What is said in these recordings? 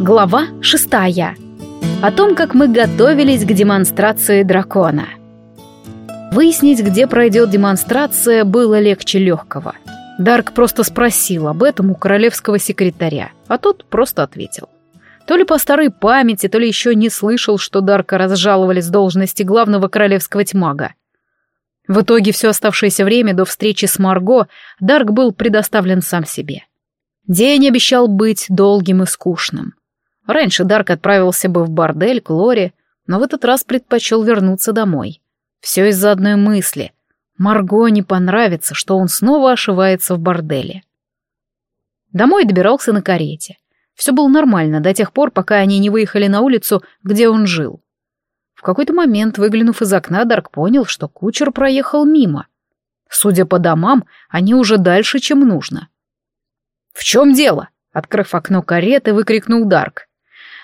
Глава шестая. О том, как мы готовились к демонстрации дракона. Выяснить, где пройдет демонстрация, было легче легкого. Дарк просто спросил об этом у королевского секретаря, а тот просто ответил. То ли по старой памяти, то ли еще не слышал, что Дарка разжаловали с должности главного королевского тьмага. В итоге все оставшееся время до встречи с Марго Дарк был предоставлен сам себе. День обещал быть долгим и скучным. Раньше Дарк отправился бы в бордель к Лоре, но в этот раз предпочел вернуться домой. Все из-за одной мысли. Марго не понравится, что он снова ошивается в борделе. Домой добирался на карете. Все было нормально до тех пор, пока они не выехали на улицу, где он жил. В какой-то момент, выглянув из окна, Дарк понял, что кучер проехал мимо. Судя по домам, они уже дальше, чем нужно. «В чем дело?» — открыв окно кареты, выкрикнул Дарк.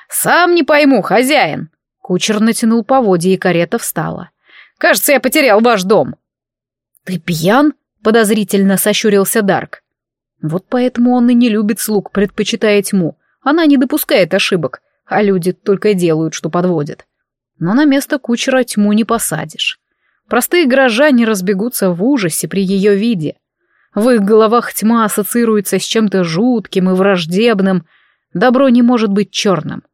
«Сам не пойму, хозяин!» Кучер натянул поводья, и карета встала. «Кажется, я потерял ваш дом!» «Ты пьян?» — подозрительно сощурился Дарк. Вот поэтому он и не любит слуг, предпочитая тьму. Она не допускает ошибок, а люди только делают, что подводят. Но на место кучера тьму не посадишь. Простые горожане разбегутся в ужасе при ее виде. В их головах тьма ассоциируется с чем-то жутким и враждебным. Добро не может быть черным.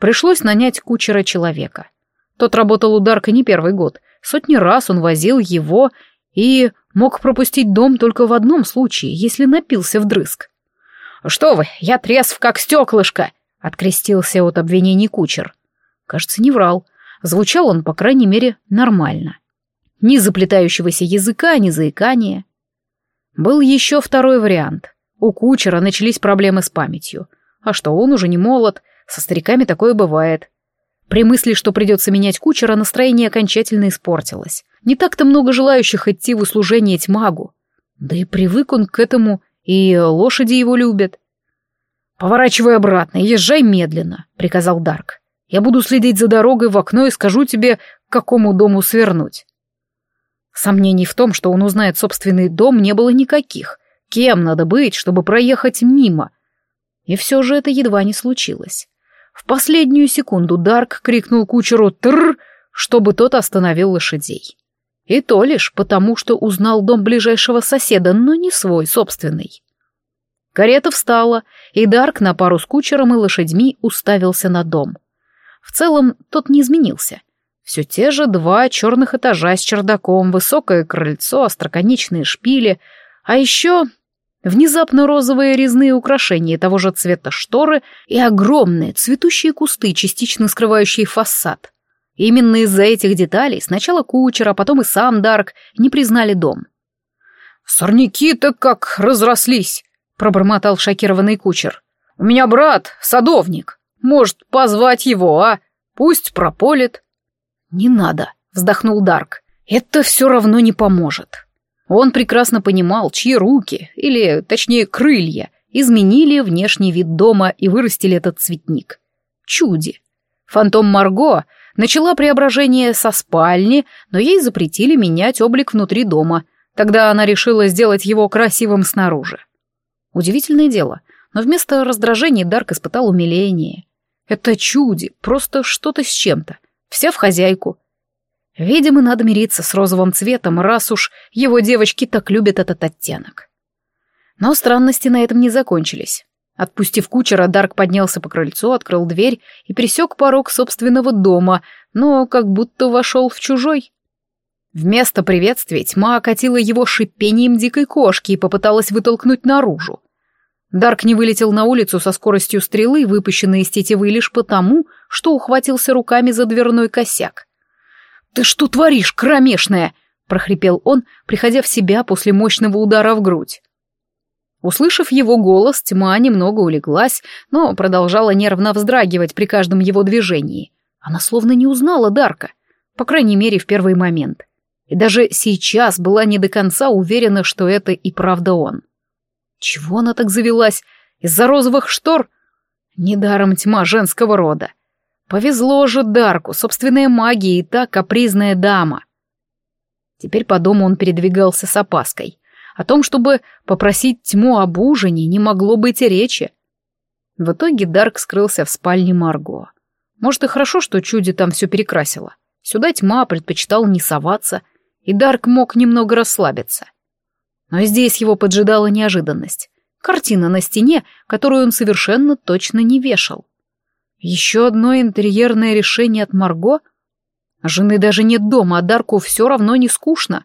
Пришлось нанять кучера человека. Тот работал у Дарка не первый год. Сотни раз он возил его и мог пропустить дом только в одном случае, если напился вдрызг. «Что вы, я трезв, как стеклышко!» — открестился от обвинений кучер. Кажется, не врал. Звучал он, по крайней мере, нормально. Ни заплетающегося языка, ни заикания. Был еще второй вариант. У кучера начались проблемы с памятью. А что, он уже не молод, со стариками такое бывает. При мысли, что придется менять кучера, настроение окончательно испортилось. Не так-то много желающих идти в услужение тьмагу. Да и привык он к этому, и лошади его любят. «Поворачивай обратно, езжай медленно», — приказал Дарк. «Я буду следить за дорогой в окно и скажу тебе, к какому дому свернуть». Сомнений в том, что он узнает собственный дом, не было никаких. Кем надо быть, чтобы проехать мимо? И все же это едва не случилось. В последнюю секунду Дарк крикнул кучеру «Тррр!», чтобы тот остановил лошадей. И то лишь потому, что узнал дом ближайшего соседа, но не свой, собственный. Карета встала, и Дарк на пару с кучером и лошадьми уставился на дом. В целом, тот не изменился. Все те же два черных этажа с чердаком, высокое крыльцо, остроконечные шпили, а еще Внезапно розовые резные украшения того же цвета шторы и огромные цветущие кусты, частично скрывающие фасад. Именно из-за этих деталей сначала кучер, а потом и сам Дарк не признали дом. «Сорняки-то как разрослись!» — пробормотал шокированный кучер. «У меня брат, садовник. Может, позвать его, а? Пусть прополит». «Не надо», — вздохнул Дарк. «Это все равно не поможет». Он прекрасно понимал, чьи руки, или, точнее, крылья, изменили внешний вид дома и вырастили этот цветник. Чуди. Фантом Марго начала преображение со спальни, но ей запретили менять облик внутри дома. Тогда она решила сделать его красивым снаружи. Удивительное дело, но вместо раздражения Дарк испытал умиление. Это чуди, просто что-то с чем-то. Вся в хозяйку. Видимо, надо мириться с розовым цветом, раз уж его девочки так любят этот оттенок. Но странности на этом не закончились. Отпустив кучера, Дарк поднялся по крыльцу, открыл дверь и пересек порог собственного дома, но как будто вошел в чужой. Вместо приветствия тьма окатила его шипением дикой кошки и попыталась вытолкнуть наружу. Дарк не вылетел на улицу со скоростью стрелы, выпущенной из тетивы лишь потому, что ухватился руками за дверной косяк. «Ты что творишь, кромешная?» — прохрипел он, приходя в себя после мощного удара в грудь. Услышав его голос, тьма немного улеглась, но продолжала нервно вздрагивать при каждом его движении. Она словно не узнала Дарка, по крайней мере, в первый момент. И даже сейчас была не до конца уверена, что это и правда он. Чего она так завелась? Из-за розовых штор? Недаром тьма женского рода. Повезло же Дарку, собственная магия и та капризная дама. Теперь по дому он передвигался с опаской. О том, чтобы попросить тьму об ужине, не могло быть и речи. В итоге Дарк скрылся в спальне Марго. Может, и хорошо, что Чуди там все перекрасила. Сюда тьма предпочитал не соваться, и Дарк мог немного расслабиться. Но здесь его поджидала неожиданность. Картина на стене, которую он совершенно точно не вешал. Еще одно интерьерное решение от Марго? Жены даже нет дома, а Дарку все равно не скучно.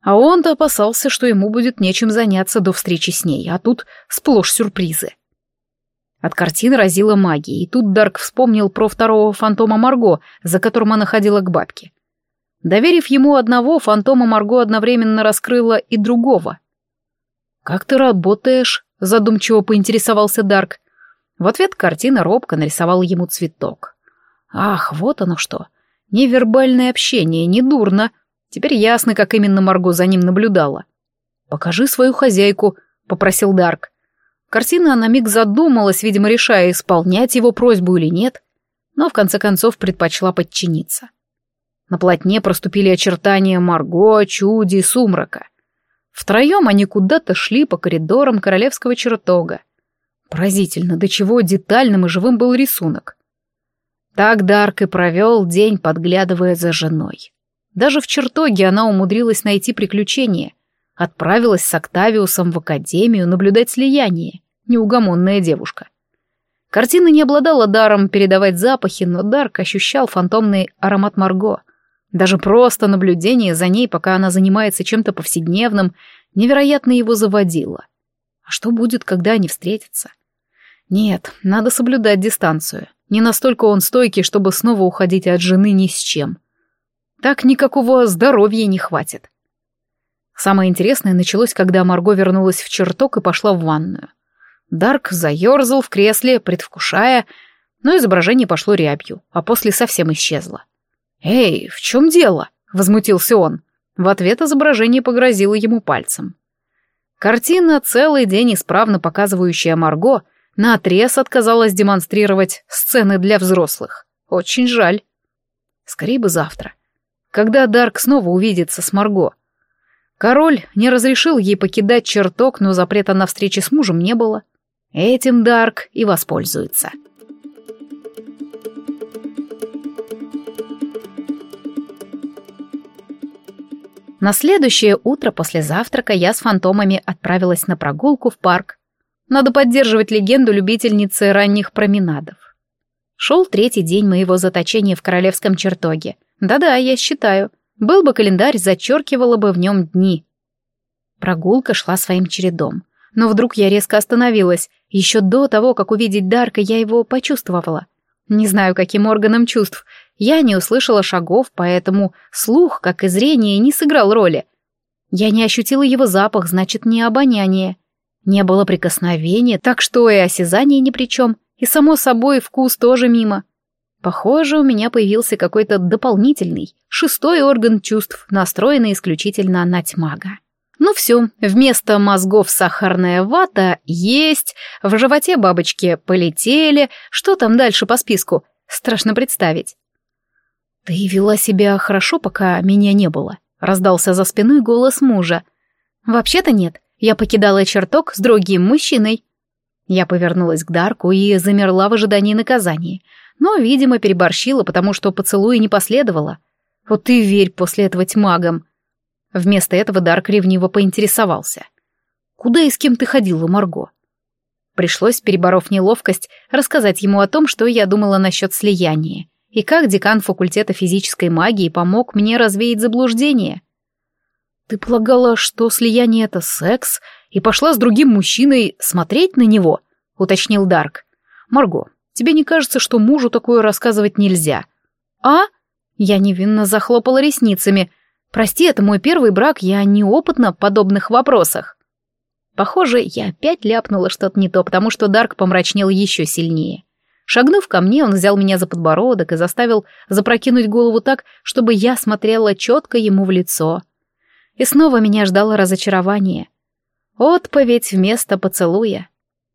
А он-то опасался, что ему будет нечем заняться до встречи с ней, а тут сплошь сюрпризы. От картины разила магией, и тут Дарк вспомнил про второго фантома Марго, за которым она ходила к бабке. Доверив ему одного, фантома Марго одновременно раскрыла и другого. «Как ты работаешь?» — задумчиво поинтересовался Дарк. В ответ картина робко нарисовала ему цветок. «Ах, вот оно что! Невербальное общение, не дурно. Теперь ясно, как именно Марго за ним наблюдала. «Покажи свою хозяйку», — попросил Дарк. Картина на миг задумалась, видимо, решая, исполнять его просьбу или нет, но в конце концов предпочла подчиниться. На полотне проступили очертания Марго, Чуди Сумрака. Втроем они куда-то шли по коридорам королевского чертога. Поразительно, до чего детальным и живым был рисунок. Так Дарк и провел день, подглядывая за женой. Даже в чертоге она умудрилась найти приключения. Отправилась с Октавиусом в академию наблюдать слияние. Неугомонная девушка. Картина не обладала даром передавать запахи, но Дарк ощущал фантомный аромат Марго. Даже просто наблюдение за ней, пока она занимается чем-то повседневным, невероятно его заводило. А что будет, когда они встретятся? Нет, надо соблюдать дистанцию. Не настолько он стойкий, чтобы снова уходить от жены ни с чем. Так никакого здоровья не хватит. Самое интересное началось, когда Марго вернулась в чертог и пошла в ванную. Дарк заерзал в кресле, предвкушая, но изображение пошло рябью, а после совсем исчезло. «Эй, в чем дело?» — возмутился он. В ответ изображение погрозило ему пальцем. Картина, целый день исправно показывающая Марго, наотрез отказалась демонстрировать сцены для взрослых. Очень жаль. Скорее бы завтра когда Дарк снова увидится с Марго. Король не разрешил ей покидать чертог, но запрета на встречи с мужем не было. Этим Дарк и воспользуется. На следующее утро после завтрака я с фантомами отправилась на прогулку в парк. Надо поддерживать легенду любительницы ранних променадов. Шел третий день моего заточения в королевском чертоге — да-да, я считаю. Был бы календарь, зачеркивала бы в нем дни. Прогулка шла своим чередом. Но вдруг я резко остановилась. Еще до того, как увидеть Дарка, я его почувствовала. Не знаю, каким органом чувств. Я не услышала шагов, поэтому слух, как и зрение, не сыграл роли. Я не ощутила его запах, значит, не обоняние. Не было прикосновения, так что и осязание ни при чем. И, само собой, вкус тоже мимо. Похоже, у меня появился какой-то дополнительный, шестой орган чувств, настроенный исключительно на тьмага. Ну все, вместо мозгов сахарная вата есть, в животе бабочки полетели, что там дальше по списку, страшно представить. «Ты вела себя хорошо, пока меня не было», — раздался за спиной голос мужа. «Вообще-то нет, я покидала чертог с другим мужчиной». Я повернулась к Дарку и замерла в ожидании наказания — но, видимо, переборщила, потому что поцелуя не последовало. Вот ты верь после этого тьмагам. Вместо этого Дарк ревниво поинтересовался. «Куда и с кем ты ходила, Марго?» Пришлось, переборов неловкость, рассказать ему о том, что я думала насчет слияния, и как декан факультета физической магии помог мне развеять заблуждение. «Ты полагала, что слияние — это секс, и пошла с другим мужчиной смотреть на него?» — уточнил Дарк. «Марго, Тебе не кажется, что мужу такое рассказывать нельзя? А? Я невинно захлопала ресницами. Прости, это мой первый брак, я неопытна в подобных вопросах. Похоже, я опять ляпнула что-то не то, потому что Дарк помрачнел еще сильнее. Шагнув ко мне, он взял меня за подбородок и заставил запрокинуть голову так, чтобы я смотрела четко ему в лицо. И снова меня ждало разочарование. Отповедь вместо поцелуя.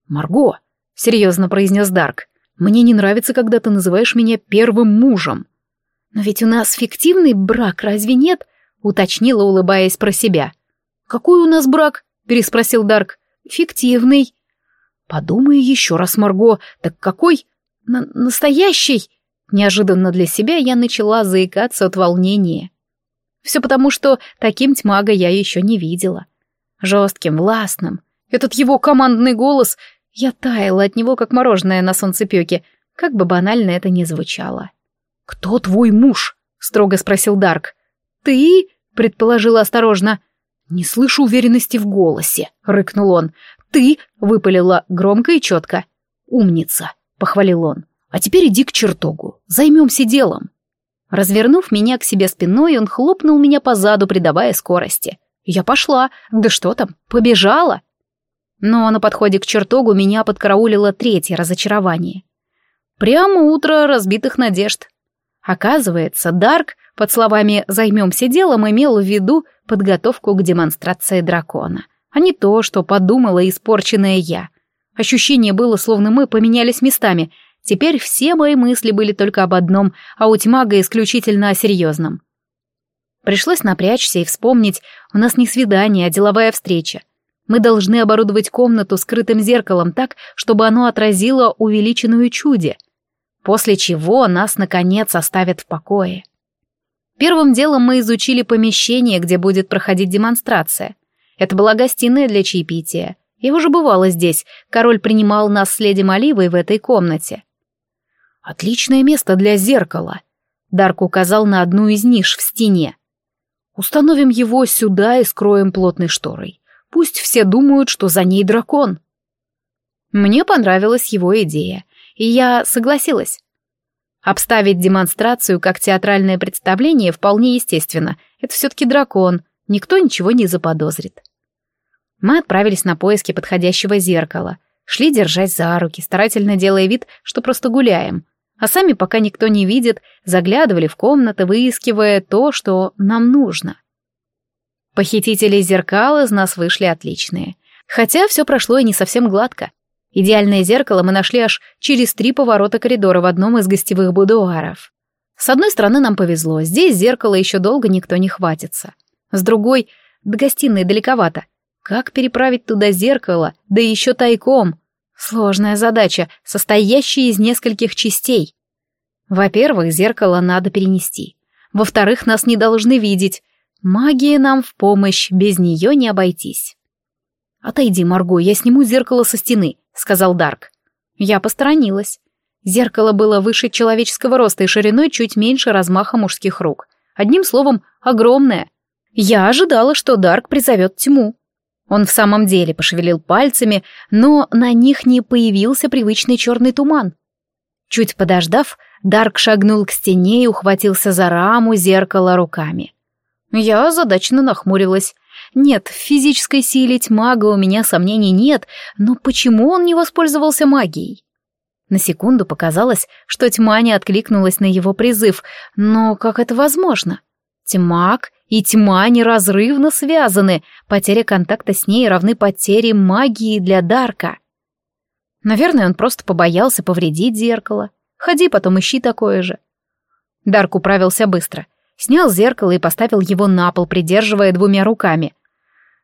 «Марго», — серьезно произнес Дарк, мне не нравится, когда ты называешь меня первым мужем. Но ведь у нас фиктивный брак, разве нет? Уточнила, улыбаясь про себя. Какой у нас брак? Переспросил Дарк. Фиктивный. Подумай еще раз, Марго, так какой... На настоящий... Неожиданно для себя я начала заикаться от волнения. Все потому, что таким тьмага я еще не видела. Жестким, властным. Этот его командный голос... Я таяла от него, как мороженое на солнцепеке, как бы банально это ни звучало. «Кто твой муж?» — строго спросил Дарк. «Ты?» — предположила осторожно. «Не слышу уверенности в голосе», — рыкнул он. «Ты!» — выпалила громко и четко. «Умница!» — похвалил он. «А теперь иди к чертогу. Займемся делом». Развернув меня к себе спиной, он хлопнул меня по заду, придавая скорости. Я пошла. Да что там, побежала. Но на подходе к чертогу меня подкараулило третье разочарование. Прямо утро разбитых надежд. Оказывается, Дарк под словами «займемся делом» имел в виду подготовку к демонстрации дракона, а не то, что подумала испорченная я. Ощущение было, словно мы поменялись местами. Теперь все мои мысли были только об одном, а у Тьмага исключительно о серьезном. Пришлось напрячься и вспомнить, у нас не свидание, а деловая встреча. Мы должны оборудовать комнату скрытым зеркалом так, чтобы оно отразило увеличенную чуде — после чего нас, наконец, оставят в покое. Первым делом мы изучили помещение, где будет проходить демонстрация. Это была гостиная для чаепития. Я уже бывала здесь, король принимал нас с леди Маливой в этой комнате. «Отличное место для зеркала», — Дарк указал на одну из ниш в стене. «Установим его сюда и скроем плотной шторой. Пусть все думают, что за ней дракон». Мне понравилась его идея, и я согласилась. Обставить демонстрацию как театральное представление вполне естественно. Это все-таки дракон, никто ничего не заподозрит. Мы отправились на поиски подходящего зеркала, шли держась за руки, старательно делая вид, что просто гуляем, а сами, пока никто не видит, заглядывали в комнаты, выискивая то, что нам нужно. Похитители зеркал из нас вышли отличные. Хотя все прошло и не совсем гладко. Идеальное зеркало мы нашли аж через три поворота коридора в одном из гостевых будуаров. С одной стороны нам повезло, здесь зеркало еще долго никто не хватится. С другой, до гостиной далековато. Как переправить туда зеркало, да еще тайком? Сложная задача, состоящая из нескольких частей. Во-первых, зеркало надо перенести. Во-вторых, нас не должны видеть. Магия нам в помощь, без нее не обойтись. «Отойди, Марго, я сниму зеркало со стены», — сказал Дарк. Я посторонилась. Зеркало было выше человеческого роста и шириной чуть меньше размаха мужских рук. Одним словом, огромное. Я ожидала, что Дарк призовет тьму. Он в самом деле пошевелил пальцами, но на них не появился привычный черный туман. Чуть подождав, Дарк шагнул к стене и ухватился за раму зеркала руками. Я озадаченно нахмурилась. Нет, в физической силе тьмага у меня сомнений нет, но почему он не воспользовался магией? На секунду показалось, что тьма не откликнулась на его призыв, но как это возможно? Тьмак и тьма неразрывно связаны, потеря контакта с ней равны потере магии для Дарка. Наверное, он просто побоялся повредить зеркало. Ходи, потом ищи такое же. Дарк управился быстро. Снял зеркало и поставил его на пол, придерживая двумя руками.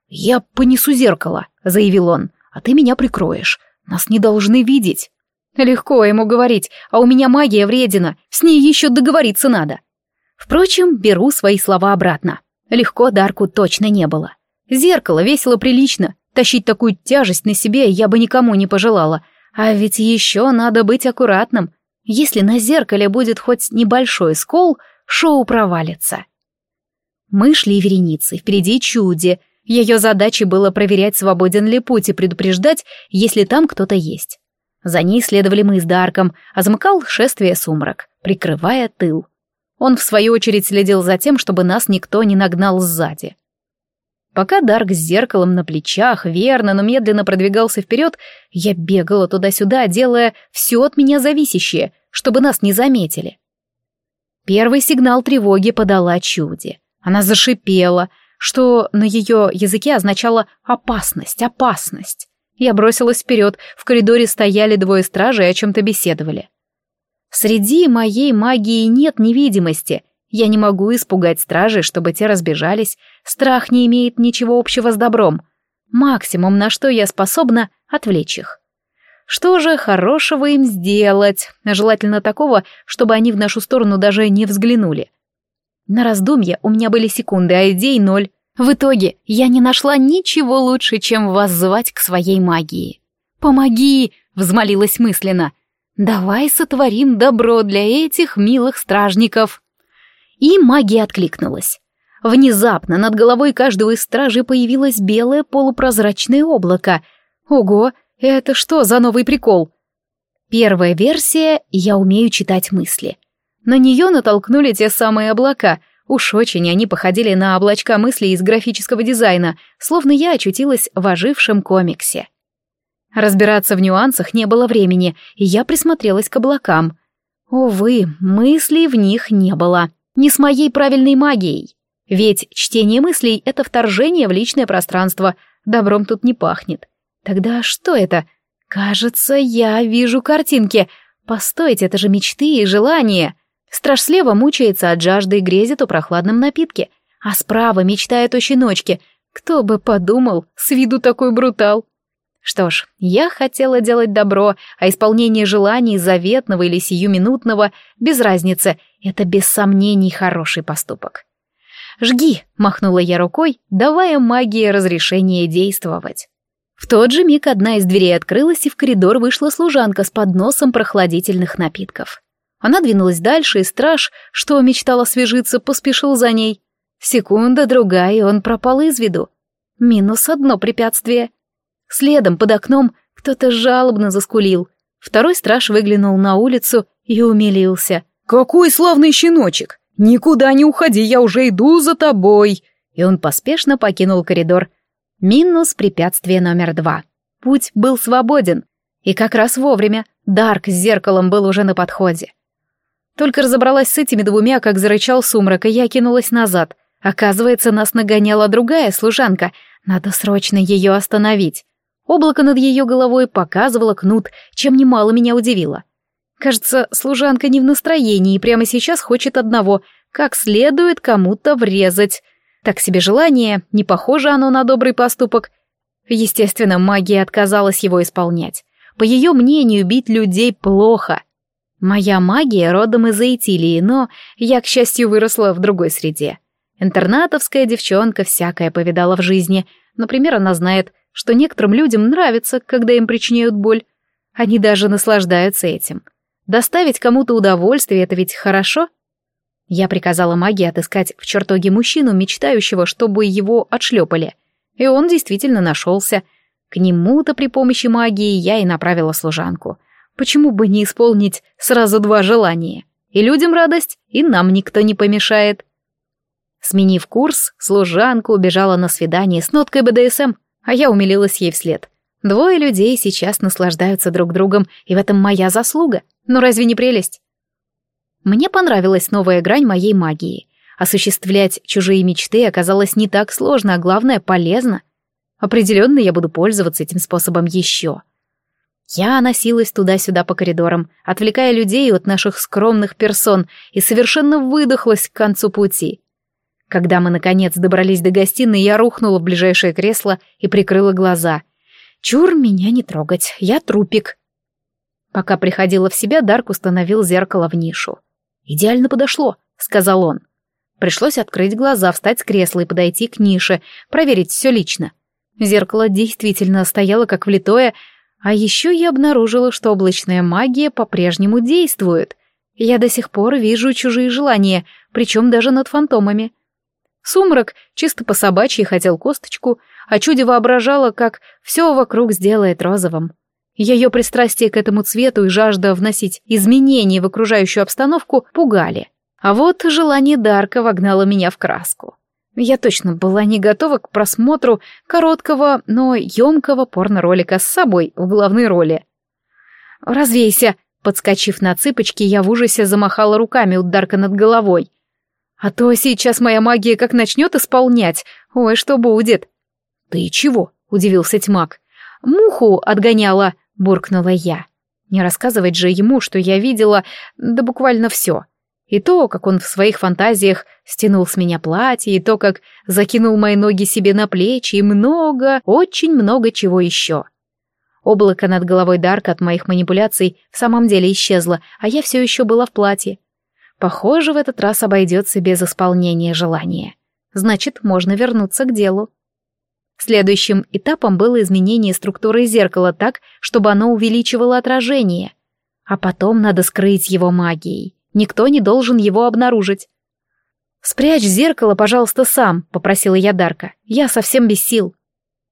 «Я понесу зеркало», — заявил он, — «а ты меня прикроешь. Нас не должны видеть». Легко ему говорить, а у меня магия вредина, с ней еще договориться надо. Впрочем, беру свои слова обратно. Легко Дарку точно не было. Зеркало весело прилично, тащить такую тяжесть на себе я бы никому не пожелала. А ведь еще надо быть аккуратным. Если на зеркале будет хоть небольшой скол, шоу провалится. Мы шли вереницей, впереди чуди, ее задачей было проверять, свободен ли путь и предупреждать, если там кто-то есть. За ней следовали мы с Дарком, а замыкал шествие сумрак, прикрывая тыл. Он, в свою очередь, следил за тем, чтобы нас никто не нагнал сзади. Пока Дарк с зеркалом на плечах верно, но медленно продвигался вперед, я бегала туда-сюда, делая все от меня зависящее, чтобы нас не заметили. Первый сигнал тревоги подала Чуди. Она зашипела, что на ее языке означало «опасность, опасность». Я бросилась вперед, в коридоре стояли двое стражей и о чем-то беседовали. Среди моей магии нет невидимости. Я не могу испугать стражей, чтобы те разбежались. Страх не имеет ничего общего с добром. Максимум, на что я способна, отвлечь их. Что же хорошего им сделать? Желательно такого, чтобы они в нашу сторону даже не взглянули. На раздумье у меня были секунды, а идей ноль. В итоге я не нашла ничего лучше, чем воззвать к своей магии. «Помоги!» — взмолилась мысленно. «Давай сотворим добро для этих милых стражников!» И магия откликнулась. Внезапно над головой каждого из стражей появилось белое полупрозрачное облако. Ого, это что за новый прикол? Первая версия «Я умею читать мысли». На нее натолкнули те самые облака. Уж очень они походили на облачка мыслей из графического дизайна, словно я очутилась в ожившем комиксе. Разбираться в нюансах не было времени, и я присмотрелась к облакам. Увы, мыслей в них не было. Не с моей правильной магией. Ведь чтение мыслей — это вторжение в личное пространство, добром тут не пахнет. Тогда что это? Кажется, я вижу картинки. Постойте, это же мечты и желания. Страж слева мучается от жажды и грезит о прохладном напитке, а справа мечтает о щеночке. Кто бы подумал, с виду такой брутал. Что ж, я хотела делать добро, а исполнение желаний заветного или сиюминутного, без разницы, это без сомнений хороший поступок. «Жги!» — махнула я рукой, давая магии разрешение действовать. В тот же миг одна из дверей открылась, и в коридор вышла служанка с подносом прохладительных напитков. Она двинулась дальше, и страж, что мечтал освежиться, поспешил за ней. Секунда, другая, и он пропал из виду. Минус одно препятствие. Следом, под окном, кто-то жалобно заскулил. Второй страж выглянул на улицу и умилился. «Какой славный щеночек! «Никуда не уходи, я уже иду за тобой!» И он поспешно покинул коридор. Минус препятствие номер два. Путь был свободен. И как раз вовремя. Дарк с зеркалом был уже на подходе. Только разобралась с этими двумя, как зарычал сумрак, и я кинулась назад. Оказывается, нас нагоняла другая служанка. Надо срочно ее остановить. Облако над ее головой показывало кнут, чем немало меня удивило. Кажется, служанка не в настроении и прямо сейчас хочет одного — как следует кому-то врезать. Так себе желание, не похоже оно на добрый поступок. Естественно, магия отказалась его исполнять. По ее мнению, бить людей плохо. Моя магия родом из Аитилии, но я, к счастью, выросла в другой среде. Интернатовская девчонка всякое повидала в жизни. Например, она знает, что некоторым людям нравится, когда им причиняют боль. Они даже наслаждаются этим. Доставить кому-то удовольствие — это ведь хорошо? Я приказала магии отыскать в чертоге мужчину, мечтающего, чтобы его отшлепали. И он действительно нашелся. К нему-то при помощи магии я и направила служанку. Почему бы не исполнить сразу два желания? И людям радость, и нам никто не помешает. Сменив курс, служанка убежала на свидание с ноткой БДСМ, а я умилилась ей вслед. Двое людей сейчас наслаждаются друг другом, и в этом моя заслуга. Ну разве не прелесть? Мне понравилась новая грань моей магии. Осуществлять чужие мечты оказалось не так сложно, а главное — полезно. Определенно я буду пользоваться этим способом еще. Я носилась туда-сюда по коридорам, отвлекая людей от наших скромных персон, и совершенно выдохлась к концу пути. Когда мы, наконец, добрались до гостиной, я рухнула в ближайшее кресло и прикрыла глаза. Чур меня не трогать, я трупик. Пока приходила в себя, Дарк установил зеркало в нишу. «Идеально подошло», — сказал он. Пришлось открыть глаза, встать с кресла и подойти к нише, проверить все лично. Зеркало действительно стояло как влитое, а еще я обнаружила, что облачная магия по-прежнему действует. Я до сих пор вижу чужие желания, причем даже над фантомами. Сумрак чисто по собачьи хотел косточку, а чуди воображала, как все вокруг сделает розовым. Ее пристрастие к этому цвету и жажда вносить изменения в окружающую обстановку пугали. А вот желание Дарка вогнало меня в краску. Я точно была не готова к просмотру короткого, но емкого порно-ролика с собой в главной роли. «Развейся!» Подскочив на цыпочки, я в ужасе замахала руками у Дарка над головой. «А то сейчас моя магия как начнет исполнять. Ой, что будет!» «Ты чего?» — удивился тьмак. «Муху отгоняла!» — буркнула я. Не рассказывать же ему, что я видела, да буквально все. И то, как он в своих фантазиях стянул с меня платье, и то, как закинул мои ноги себе на плечи, и много, очень много чего еще. Облако над головой Дарка от моих манипуляций в самом деле исчезло, а я все еще была в платье. Похоже, в этот раз обойдется без исполнения желания. Значит, можно вернуться к делу. Следующим этапом было изменение структуры зеркала так, чтобы оно увеличивало отражение. А потом надо скрыть его магией. Никто не должен его обнаружить. «Спрячь зеркало, пожалуйста, сам», — попросила я Дарка. «Я совсем без сил».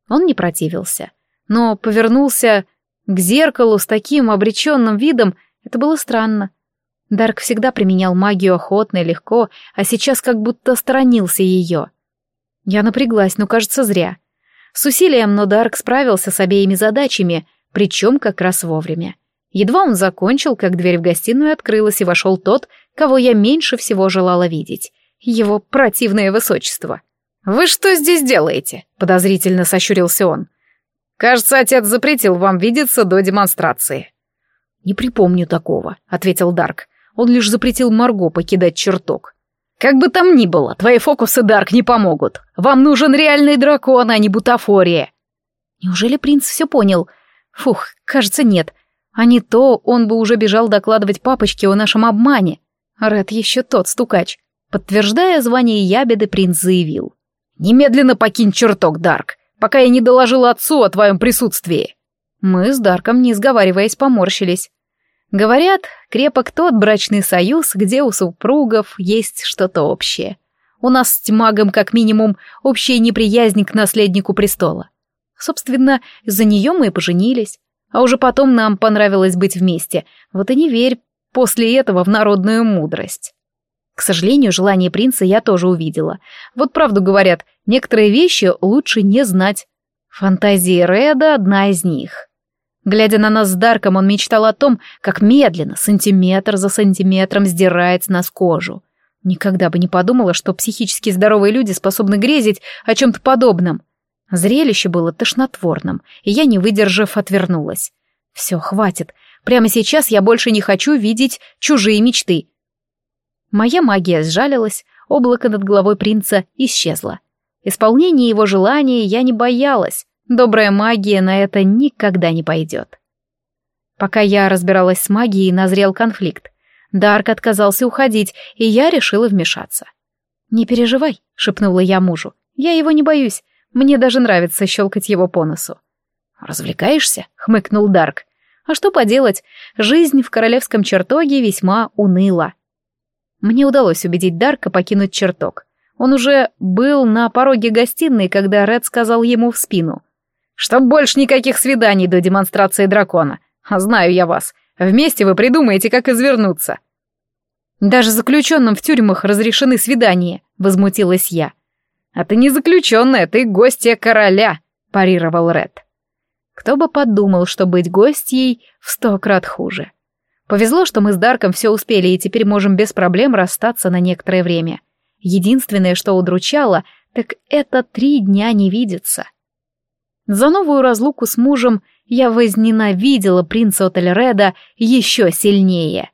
Он не противился, но повернулся к зеркалу с таким обреченным видом, это было странно. Дарк всегда применял магию охотно и легко, а сейчас как будто сторонился ее. Я напряглась, но, кажется, зря. С усилием, но Дарк справился с обеими задачами, причем как раз вовремя. Едва он закончил, как дверь в гостиную открылась, и вошел тот, кого я меньше всего желала видеть. Его противное высочество. «Вы что здесь делаете?» — подозрительно сощурился он. «Кажется, отец запретил вам видеться до демонстрации». «Не припомню такого», — ответил Дарк. Он лишь запретил Марго покидать чертог. «Как бы там ни было, твои фокусы, Дарк, не помогут. Вам нужен реальный дракон, а не бутафория». Неужели принц все понял? Фух, кажется, нет. А не то он бы уже бежал докладывать папочке о нашем обмане. Ред еще тот стукач. Подтверждая звание ябеды, принц заявил. «Немедленно покинь чертог, Дарк, пока я не доложил отцу о твоем присутствии». Мы с Дарком, не сговариваясь, поморщились. Говорят, крепок тот брачный союз, где у супругов есть что-то общее. У нас с Тьмагом как минимум общая неприязнь к наследнику престола. Собственно, из-за нее мы и поженились. А уже потом нам понравилось быть вместе. Вот и не верь после этого в народную мудрость. К сожалению, желание принца я тоже увидела. Вот правду говорят, некоторые вещи лучше не знать. Фантазия Реда — одна из них. Глядя на нас с Дарком, он мечтал о том, как медленно, сантиметр за сантиметром сдирает с нас кожу. Никогда бы не подумала, что психически здоровые люди способны грезить о чем-то подобном. Зрелище было тошнотворным, и я, не выдержав, отвернулась. Все, хватит. Прямо сейчас я больше не хочу видеть чужие мечты. Моя магия сжалилась, облако над головой принца исчезло. Исполнение его желания я не боялась. Добрая магия на это никогда не пойдет. Пока я разбиралась с магией, назрел конфликт. Дарк отказался уходить, и я решила вмешаться. «Не переживай», — шепнула я мужу. «Я его не боюсь. Мне даже нравится щелкать его по носу». «Развлекаешься?» — хмыкнул Дарк. «А что поделать? Жизнь в королевском чертоге весьма уныла». Мне удалось убедить Дарка покинуть чертог. Он уже был на пороге гостиной, когда Ред сказал ему в спину. Чтоб больше никаких свиданий до демонстрации дракона. Знаю я вас. Вместе вы придумаете, как извернуться. Даже заключенным в тюрьмах разрешены свидания, возмутилась я. А ты не заключенная, ты гостья короля, парировал Ред. Кто бы подумал, что быть гостьей в сто крат хуже. Повезло, что мы с Дарком все успели и теперь можем без проблем расстаться на некоторое время. Единственное, что удручало, так это три дня не видеться. За новую разлуку с мужем я возненавидела принца Отельреда еще сильнее.